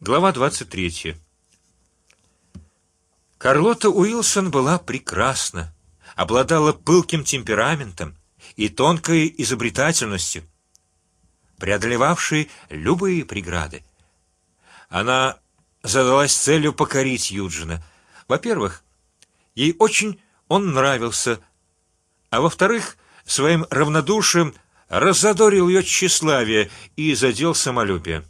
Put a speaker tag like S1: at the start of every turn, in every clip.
S1: Глава двадцать третья. Карлота Уилсон была прекрасна, обладала пылким темпераментом и тонкой изобретательностью, преодолевавшей любые преграды. Она задалась целью покорить Юджина. Во-первых, ей очень он нравился, а во-вторых, своим равнодушием разодорил ее тщеславие и задел самолюбие.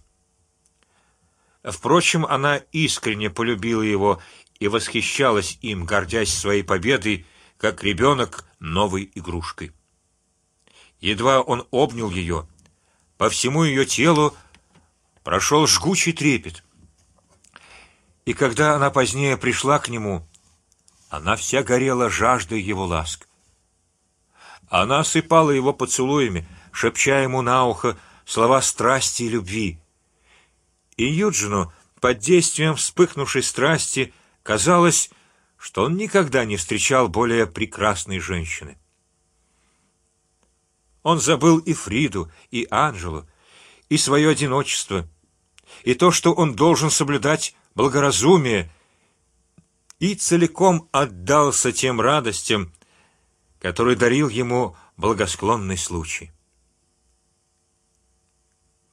S1: Впрочем, она искренне полюбила его и восхищалась им, гордясь своей победой, как ребенок новой игрушкой. Едва он обнял ее, по всему ее телу прошел жгучий трепет. И когда она позднее пришла к нему, она вся горела жаждой его ласк. Она осыпала его поцелуями, шепча ему на ухо слова страсти и любви. И Юджину под действием вспыхнувшей страсти казалось, что он никогда не встречал более прекрасной женщины. Он забыл и Фриду, и Анжелу, и свое одиночество, и то, что он должен соблюдать благоразумие, и целиком отдался тем радостям, которые дарил ему благосклонный случай.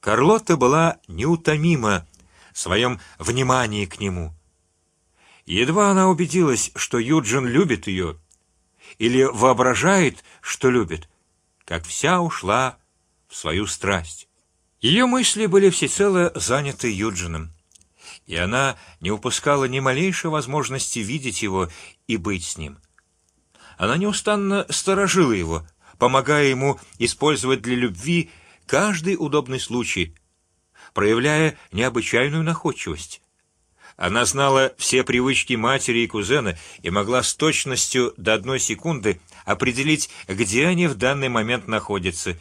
S1: Карлота была неутомима в своем внимании к нему. Едва она убедилась, что Юджин любит ее или воображает, что любит, как вся ушла в свою страсть. Ее мысли были всецело заняты Юджином, и она не упускала ни малейшей возможности видеть его и быть с ним. Она неустанно сторожила его, помогая ему использовать для любви каждый удобный случай, проявляя необычайную находчивость. Она знала все привычки матери и кузена и могла с точностью до одной секунды определить, где они в данный момент находятся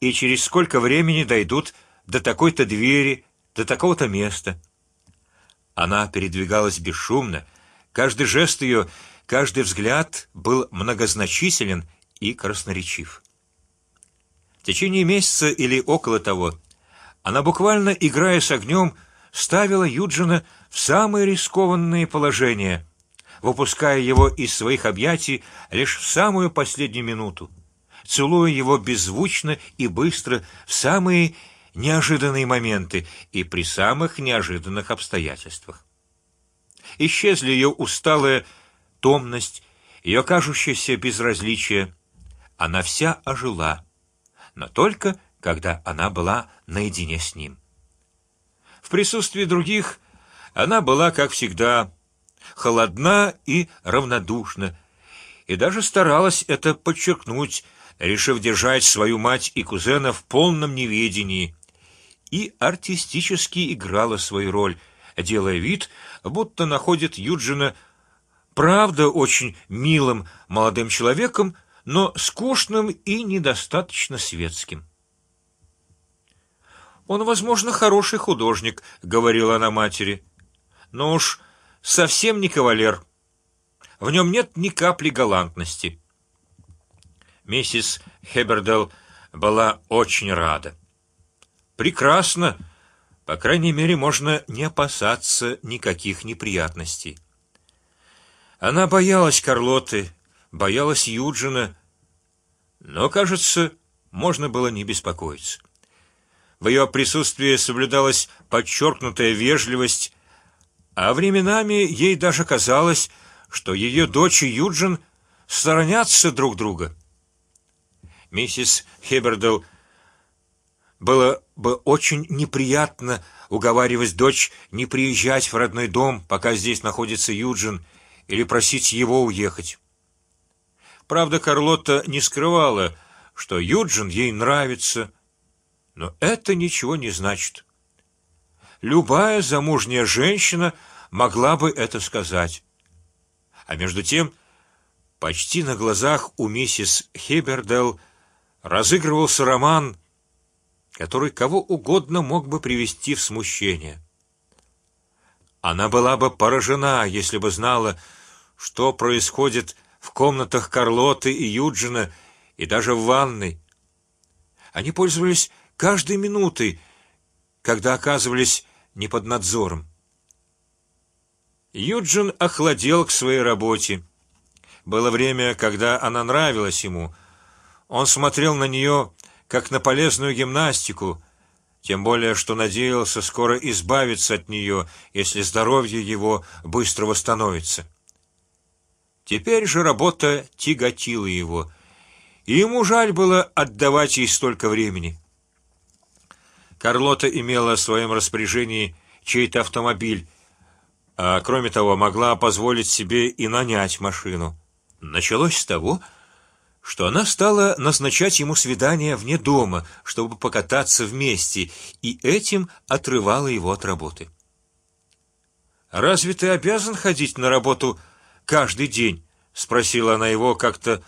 S1: и через сколько времени дойдут до такой-то двери, до такого-то места. Она передвигалась бесшумно, каждый жест ее, каждый взгляд был многозначителен и красноречив. В течение месяца или около того она буквально играя с огнем ставила Юджина в самые рискованные положения, выпуская его из своих объятий лишь в самую последнюю минуту, целуя его беззвучно и быстро в самые неожиданные моменты и при самых неожиданных обстоятельствах. Исчезли ее усталая томность, ее кажущееся безразличие. Она вся ожила, но только когда она была наедине с ним. В присутствии других она была, как всегда, холодна и равнодушна, и даже старалась это подчеркнуть, решив держать свою мать и кузена в полном неведении и артистически играла свою роль, делая вид, будто находит Юджина правда очень милым молодым человеком, но скучным и недостаточно светским. Он, возможно, хороший художник, говорила она матери, но уж совсем не кавалер. В нем нет ни капли галантности. Миссис Хебердел была очень рада. Прекрасно. По крайней мере, можно не опасаться никаких неприятностей. Она боялась Карлоты, боялась Юджина, но, кажется, можно было не беспокоиться. В ее присутствии соблюдалась подчеркнутая вежливость, а временами ей даже казалось, что ее дочь и Юджин сторонятся друг друга. Миссис Хебердел было бы очень неприятно уговаривать дочь не приезжать в родной дом, пока здесь находится Юджин, или просить его уехать. Правда, Карлотта не скрывала, что Юджин ей нравится, но это ничего не значит. Любая замужняя женщина могла бы это сказать, а между тем почти на глазах у миссис Хебердел разыгрывался роман который кого угодно мог бы привести в смущение. Она была бы поражена, если бы знала, что происходит в комнатах Карлоты и Юджина и даже в ванной. Они пользовались каждой минутой, когда оказывались не под надзором. Юджин охладел к своей работе. Было время, когда она нравилась ему. Он смотрел на нее как на полезную гимнастику, тем более, что надеялся скоро избавиться от нее, если здоровье его быстро восстановится. Теперь же работа тяготила его, и ему жаль было отдавать ей столько времени. Карлота имела в своем распоряжении чей-то автомобиль, а кроме того могла позволить себе и нанять машину. Началось с того, что она стала назначать ему свидания вне дома, чтобы покататься вместе, и этим отрывала его от работы. Разве ты обязан ходить на работу каждый день? – спросила она его как-то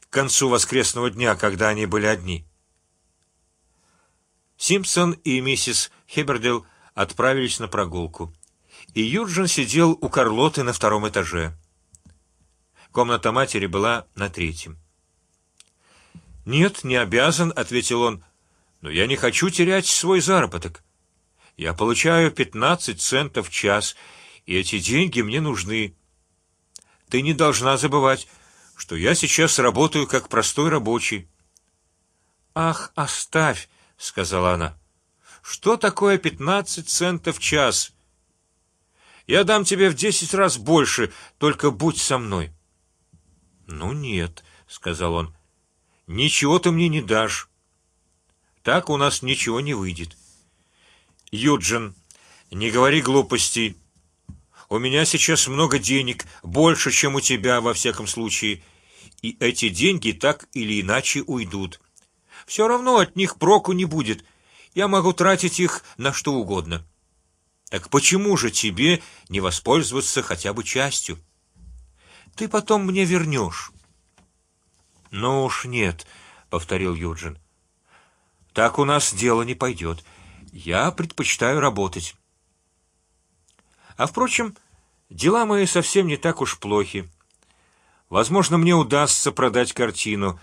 S1: к концу воскресного дня, когда они были одни. Симпсон и миссис Хебердел отправились на прогулку, и Юджин сидел у Карлоты на втором этаже. Комната матери была на третьем. Нет, не обязан, ответил он. Но я не хочу терять свой заработок. Я получаю пятнадцать центов в час, и эти деньги мне нужны. Ты не должна забывать, что я сейчас работаю как простой рабочий. Ах, оставь, сказала она. Что такое пятнадцать центов в час? Я дам тебе в десять раз больше, только будь со мной. Ну нет, сказал он, ничего ты мне не дашь. Так у нас ничего не выйдет. Юджин, не говори глупостей. У меня сейчас много денег, больше, чем у тебя во всяком случае, и эти деньги так или иначе уйдут. Все равно от них проку не будет. Я могу тратить их на что угодно. Так почему же тебе не воспользоваться хотя бы частью? Ты потом мне вернешь. Ну уж нет, повторил Юджин. Так у нас дело не пойдет. Я предпочитаю работать. А впрочем, дела мои совсем не так уж плохи. Возможно, мне удастся продать картину.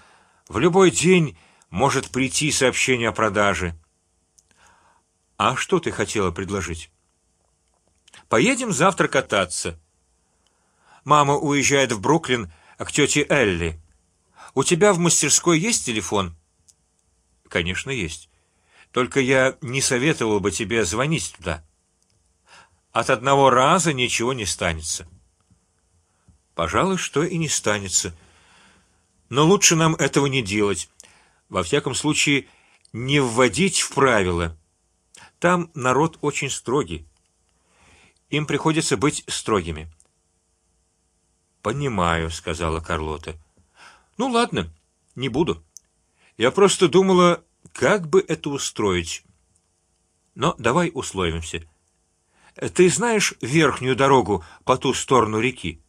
S1: В любой день может прийти сообщение о продаже. А что ты хотела предложить? Поедем завтра кататься. Мама уезжает в Бруклин к тете Элли. У тебя в мастерской есть телефон? Конечно, есть. Только я не советовал бы тебе звонить туда. От одного раза ничего не станется. Пожалуй, что и не станется. Но лучше нам этого не делать. Во всяком случае, не вводить в правила. Там народ очень строгий. Им приходится быть строгими. Понимаю, сказала Карлота. Ну ладно, не буду. Я просто думала, как бы это устроить. Но давай условимся. Ты знаешь верхнюю дорогу по ту сторону реки?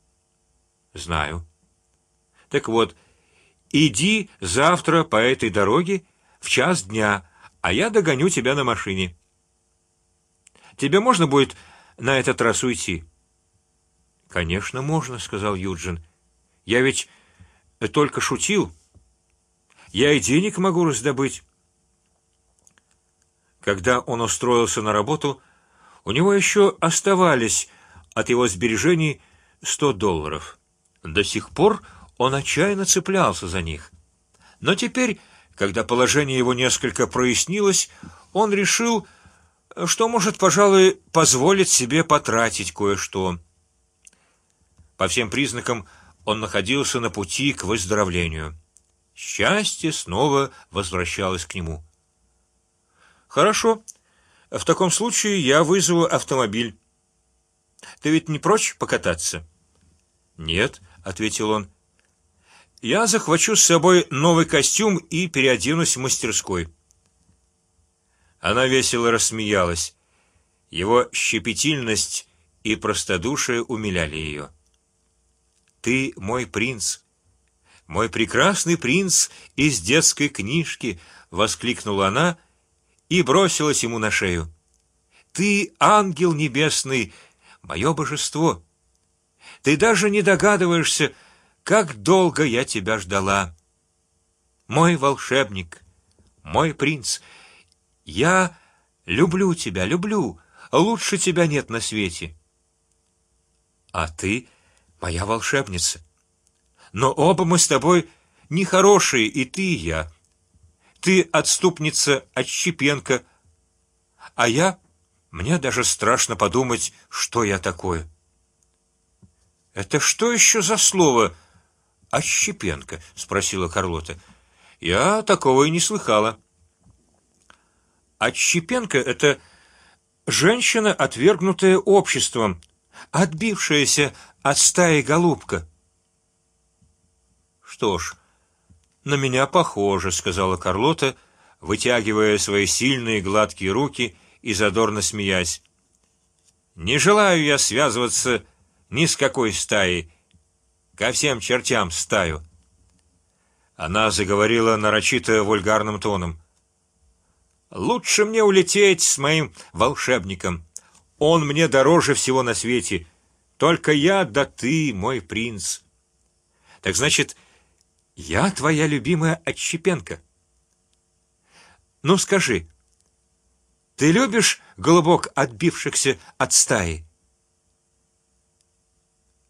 S1: Знаю. Так вот, иди завтра по этой дороге в час дня, а я догоню тебя на машине. Тебе можно будет на этот раз уйти? Конечно, можно, сказал Юджин. Я ведь только шутил. Я и денег могу раздобыть. Когда он устроился на работу, у него еще оставались от его сбережений сто долларов. До сих пор он отчаянно цеплялся за них, но теперь, когда положение его несколько прояснилось, он решил, что может, пожалуй, позволить себе потратить кое-что. По всем признакам он находился на пути к выздоровлению. Счастье снова возвращалось к нему. Хорошо, в таком случае я вызову автомобиль. Ты ведь не прочь покататься? Нет, ответил он. Я захвачу с собой новый костюм и переоденусь в мастерской. Она весело рассмеялась. Его щепетильность и простодушие умиляли ее. Ты мой принц, мой прекрасный принц из детской книжки, воскликнула она и бросилась ему на шею. Ты ангел небесный, мое божество. Ты даже не догадываешься, как долго я тебя ждала. Мой волшебник, мой принц, я люблю тебя, люблю, лучше тебя нет на свете. А ты моя волшебница. Но оба мы с тобой нехорошие, и ты и я. Ты отступница от Щепенко, а я мне даже страшно подумать, что я такое. Это что еще за слово? Отщепенко? спросила Карлота. Я такого и не слыхала. Отщепенко – это женщина, отвергнутая обществом, отбившаяся от стаи голубка. Что ж, на меня похоже, сказала Карлота, вытягивая свои сильные гладкие руки и задорно смеясь. Не желаю я связываться ни с какой стаей, ко всем чертям стаю. Она заговорила нарочито вульгарным тоном. Лучше мне улететь с моим волшебником. Он мне дороже всего на свете. Только я да ты, мой принц. Так значит, я твоя любимая отщепенка. Ну скажи, ты любишь голубок, отбившихся от стаи?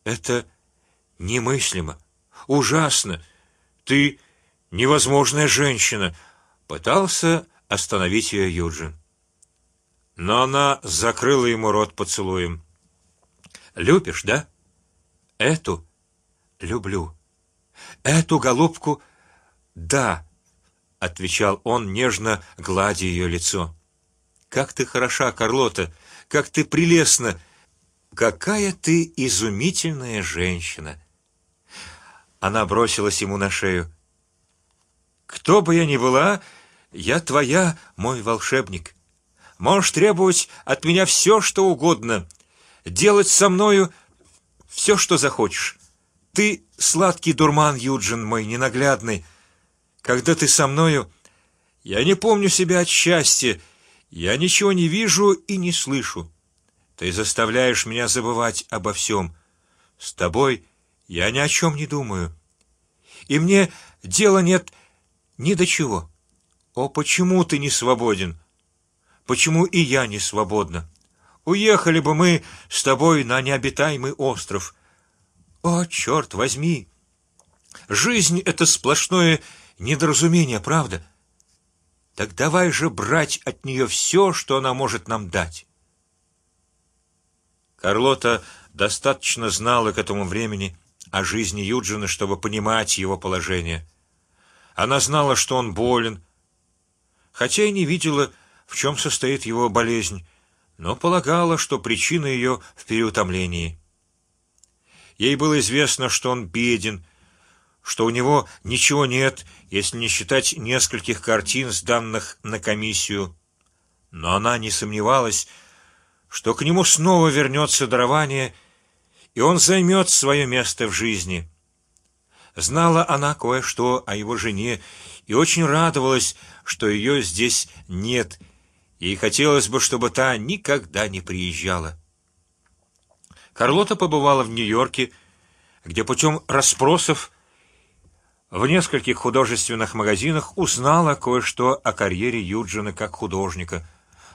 S1: Это немыслимо, ужасно. Ты невозможная женщина. Пытался остановить ее Юджин, но она закрыла ему рот поцелуем. Любишь, да? Эту люблю. Эту голубку, да, отвечал он нежно, гладя ее лицо. Как ты хороша, Карлота, как ты прелестна, какая ты изумительная женщина. Она бросилась ему на шею. Кто бы я ни была, я твоя, мой волшебник. Можешь требовать от меня все, что угодно, делать со мною все, что захочешь. Ты сладкий дурман, Юджин, мой ненаглядный. Когда ты со мною, я не помню себя от счастья я ничего не вижу и не слышу. Ты заставляешь меня забывать обо всем. С тобой я ни о чем не думаю, и мне дела нет ни до чего. О, почему ты не свободен? Почему и я не свободна? Уехали бы мы с тобой на необитаемый остров. О, черт возьми! Жизнь это сплошное недоразумение, правда? Так давай же брать от нее все, что она может нам дать. Карлота достаточно знала к этому времени о жизни Юджина, чтобы понимать его положение. Она знала, что он болен, хотя и не видела, в чем состоит его болезнь, но полагала, что причина ее в переутомлении. Ей было известно, что он беден, что у него ничего нет, если не считать нескольких картин, сданных на комиссию. Но она не сомневалась, что к нему снова вернется дарование, и он займет свое место в жизни. Знала она кое-что о его жене и очень радовалась, что ее здесь нет. Ей хотелось бы, чтобы та никогда не приезжала. Карлота побывала в Нью-Йорке, где путем расспросов в нескольких художественных магазинах узнала кое-что о карьере Юджина как художника,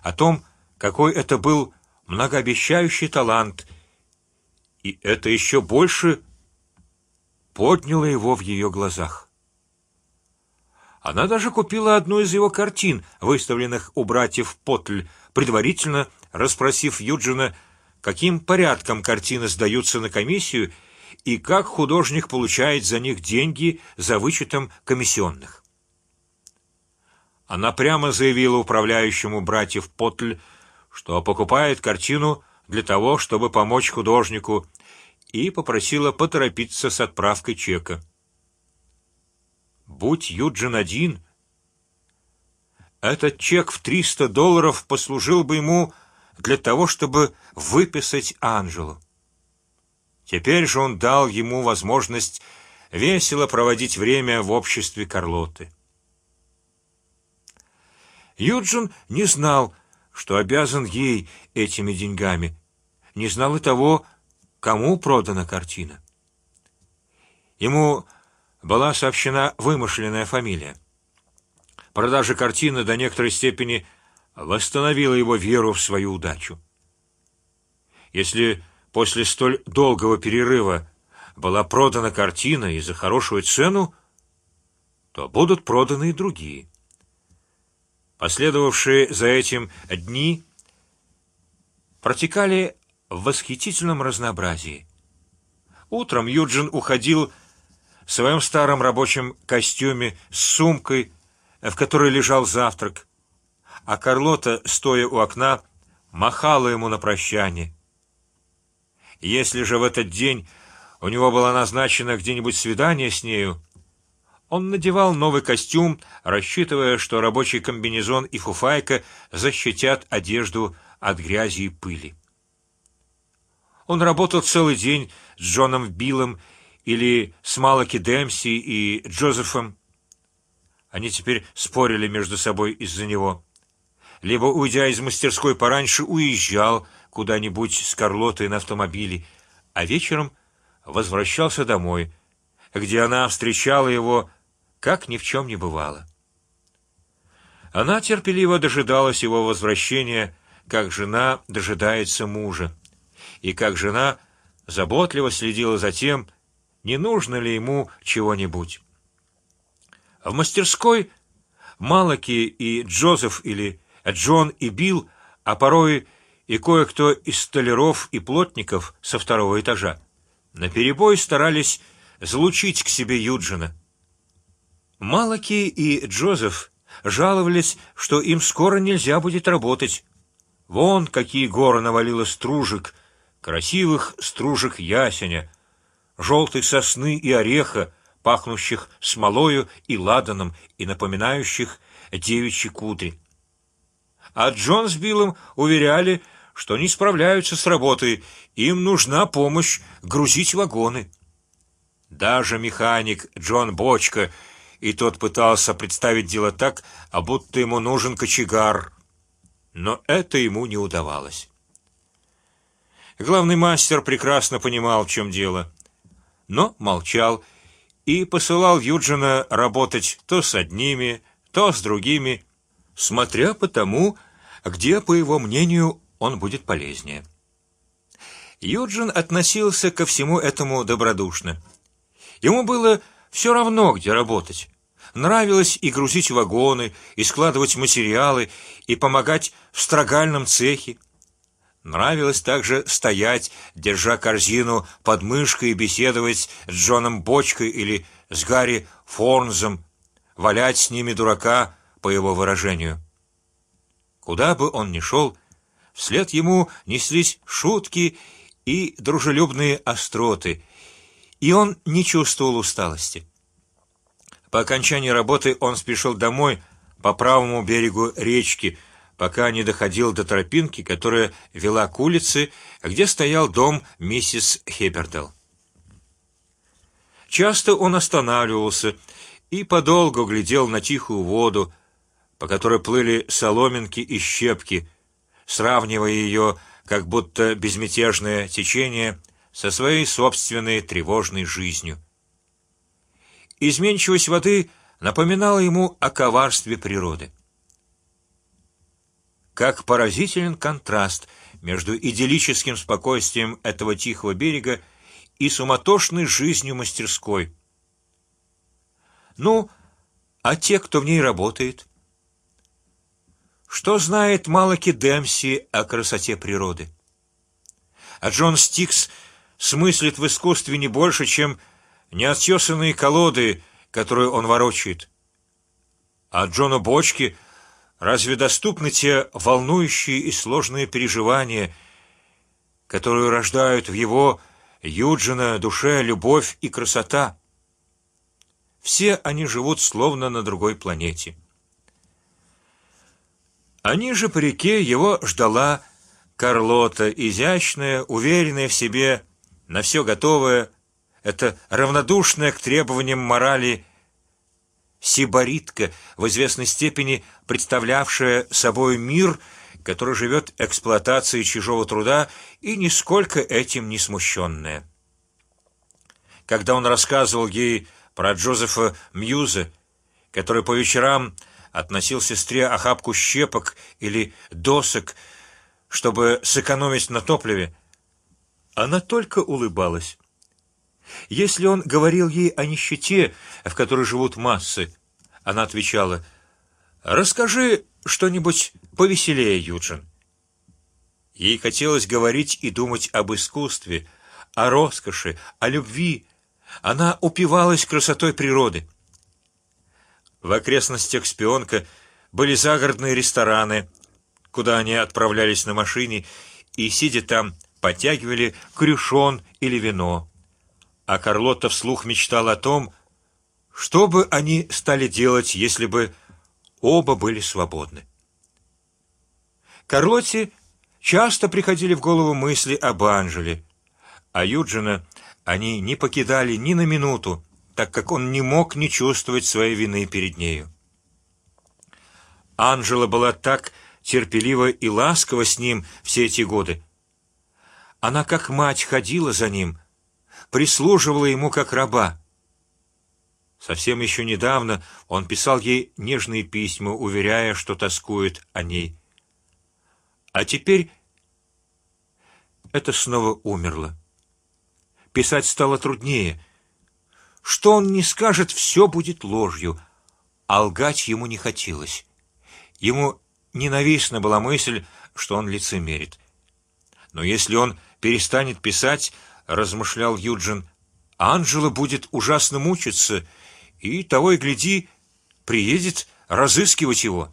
S1: о том, какой это был многообещающий талант, и это еще больше подняло его в ее глазах. Она даже купила одну из его картин, выставленных у братьев Потль, предварительно расспросив Юджина, каким порядком картины сдаются на комиссию и как художник получает за них деньги за вычетом комиссионных. Она прямо заявила управляющему братьев Потль, что покупает картину для того, чтобы помочь художнику, и попросила поторопиться с отправкой чека. Будь Юджин один, этот чек в триста долларов послужил бы ему для того, чтобы выписать Анжелу. Теперь же он дал ему возможность весело проводить время в обществе Карлоты. Юджин не знал, что обязан ей этими деньгами, не знал и того, кому продана картина. Ему была сообщена вымышленная фамилия. Продажа картины до некоторой степени восстановила его веру в свою удачу. Если после столь долгого перерыва была продана картина и за хорошую цену, то будут проданы и другие. Последовавшие за этим дни протекали в восхитительном разнообразии. Утром Юджин уходил в своем старом рабочем костюме с сумкой, в которой лежал завтрак, а Карлота, стоя у окна, махала ему на прощание. Если же в этот день у него было назначено где-нибудь свидание с нею, он надевал новый костюм, рассчитывая, что рабочий комбинезон и фуфайка защитят одежду от грязи и пыли. Он работал целый день с Джоном Биллом или с Малаки Демси и Джозефом. Они теперь спорили между собой из-за него. Либо уйдя из мастерской пораньше, уезжал куда-нибудь с Карлотой на автомобиле, а вечером возвращался домой, где она встречала его, как ни в чем не бывало. Она терпеливо дожидалась его возвращения, как жена дожидается мужа, и как жена заботливо следила за тем, не нужно ли ему чего-нибудь. В мастерской Малаки и Джозеф или Джон и Билл, а порой и кое-кто из столяров и плотников со второго этажа на перебой старались залучить к себе Юджина. Малаки и Джозеф жаловались, что им скоро нельзя будет работать. Вон какие горы навалило стружек, красивых стружек ясеня, желтой сосны и ореха, пахнущих смолою и ладаном и напоминающих девичьи кудри. А Джон с Биллом уверяли, что не справляются с работой, им нужна помощь грузить вагоны. Даже механик Джон Бочка и тот пытался представить дело так, а будто ему нужен кочегар, но это ему не удавалось. Главный мастер прекрасно понимал, в чем дело, но молчал и посылал Юджина работать то с одними, то с другими, смотря по тому, где, по его мнению, он будет полезнее. Юджин относился ко всему этому добродушно. Ему было все равно, где работать. Нравилось и грузить вагоны, и складывать материалы, и помогать в строгальном цехе. Нравилось также стоять, держа корзину под мышкой и беседовать с Джоном Бочкой или с Гарри Форнзом, валять с ними дурака, по его выражению. Куда бы он ни шел, Вслед ему неслись шутки и дружелюбные остроты, и он не чувствовал усталости. По окончании работы он спешил домой по правому берегу речки, пока не доходил до тропинки, которая вела к улице, где стоял дом миссис Хеппердел. Часто он останавливался и подолгу глядел на тихую воду, по которой плыли соломинки и щепки, сравнивая ее, как будто безмятежное течение, со своей собственной тревожной жизнью. Изменчивость воды напоминала ему о коварстве природы. Как поразителен контраст между идиллическим спокойствием этого тихого берега и суматошной жизнью мастерской. Ну, а те, кто в ней работает? Что знает Малаки Демси о красоте природы? А Джон Стикс смыслит в искусстве не больше, чем неотесанные колоды, которые он ворочает. А Джону Бочке разве доступны те волнующие и сложные переживания, которые рождают в его Юджина душе любовь и красота? Все они живут словно на другой планете. А ниже по реке его ждала Карлота, изящная, уверенная в себе, на все готовая, это равнодушная к требованиям морали сибаритка, в известной степени представлявшая собой мир, который живет эксплуатацией чужого труда и нисколько этим не смущенная. Когда он рассказывал ей про Джозефа Мьюза, который по вечерам относил сестре охапку щепок или досок, чтобы сэкономить на топливе, Она только улыбалась. Если он говорил ей о нищете, в которой живут массы, она отвечала: "Расскажи что-нибудь повеселее, Юджин". Ей хотелось говорить и думать об искусстве, о роскоши, о любви. Она упивалась красотой природы. В окрестностях Спионка были загородные рестораны, куда они отправлялись на машине и сидя там подтягивали крюшон или вино а Карлотта вслух мечтала о том, что бы они стали делать, если бы оба были свободны. Карлотте часто приходили в голову мысли об Анжеле, а Юджина они не покидали ни на минуту, так как он не мог не чувствовать своей вины перед нею. Анжела была так терпелива и ласкова с ним все эти годы. Она как мать ходила за ним, прислуживала ему как раба. Совсем еще недавно он писал ей нежные письма, уверяя, что тоскует о ней. А теперь это снова умерло. Писать стало труднее. Что он не скажет, все будет ложью, а лгать ему не хотелось. Ему ненавистна была мысль, что он лицемерит. Но если он перестанет писать, размышлял Юджин, Анжела будет ужасно мучиться и того и гляди приедет разыскивать его.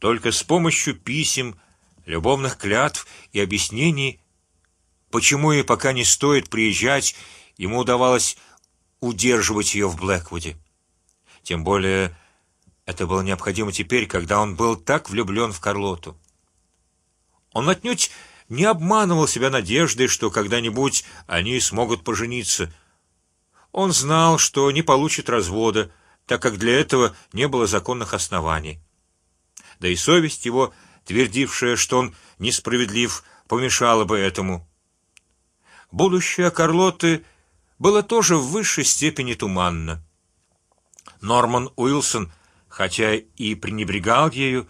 S1: Только с помощью писем, любовных клятв и объяснений, почему ей пока не стоит приезжать, ему удавалось удерживать ее в Блэквуде. Тем более это было необходимо теперь, когда он был так влюблен в Карлоту. Он отнюдь не обманывал себя надеждой, что когда-нибудь они смогут пожениться. Он знал, что не получит развода, так как для этого не было законных оснований. Да и совесть его, твердившая, что он несправедлив, помешала бы этому. Будущее Карлоты было тоже в высшей степени туманно. Норман Уилсон, хотя и пренебрегал ею,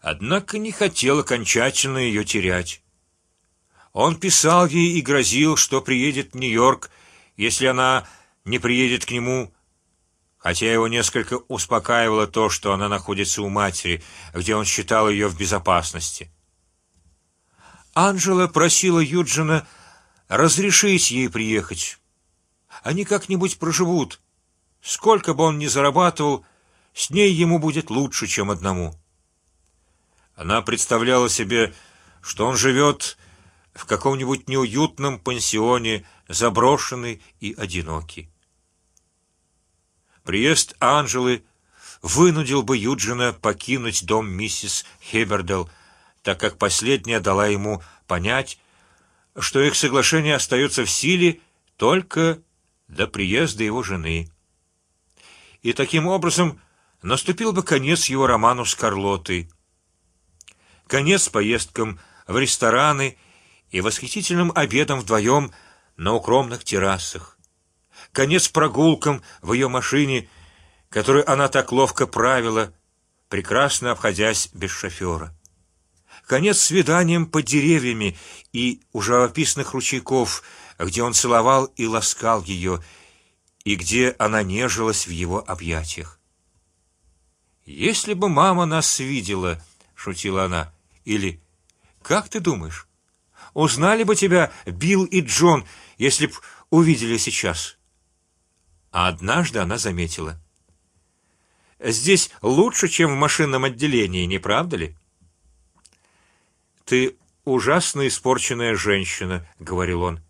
S1: однако не хотел окончательно ее терять. Он писал ей и грозил, что приедет в Нью-Йорк, если она не приедет к нему. Хотя его несколько успокаивало то, что она находится у матери, где он считал ее в безопасности. Анжела просила Юджина разрешить ей приехать. Они как-нибудь проживут. Сколько бы он ни зарабатывал, с ней ему будет лучше, чем одному. Она представляла себе, что он живет в каком-нибудь неуютном пансионе, заброшенный и одинокий. Приезд Анжелы вынудил бы Юджина покинуть дом миссис Хебердел, так как последняя дала ему понять, что их соглашение остается в силе только до приезда его жены. И таким образом наступил бы конец его роману с Карлотой, конец поездкам в рестораны и восхитительным обедом вдвоем на укромных террасах, конец прогулкам в ее машине, которую она так ловко правила, прекрасно обходясь без шофера, конец свиданиям под деревьями и у живописных ручейков, где он целовал и ласкал ее, и где она нежилась в его объятиях. Если бы мама нас видела, шутила она, или как ты думаешь? Узнали бы тебя Билл и Джон, если б увидели сейчас. А однажды она заметила: здесь лучше, чем в машинном отделении, не правда ли? Ты ужасно испорченная женщина, говорил он.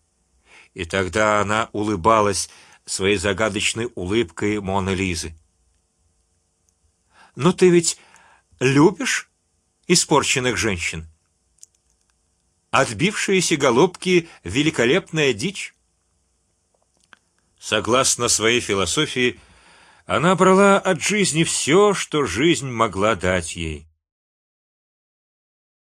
S1: И тогда она улыбалась своей загадочной улыбкой Моны Лизы. Но ты ведь любишь испорченных женщин? Отбившиеся голубки — великолепная дичь. Согласно своей философии, она брала от жизни все, что жизнь могла дать ей.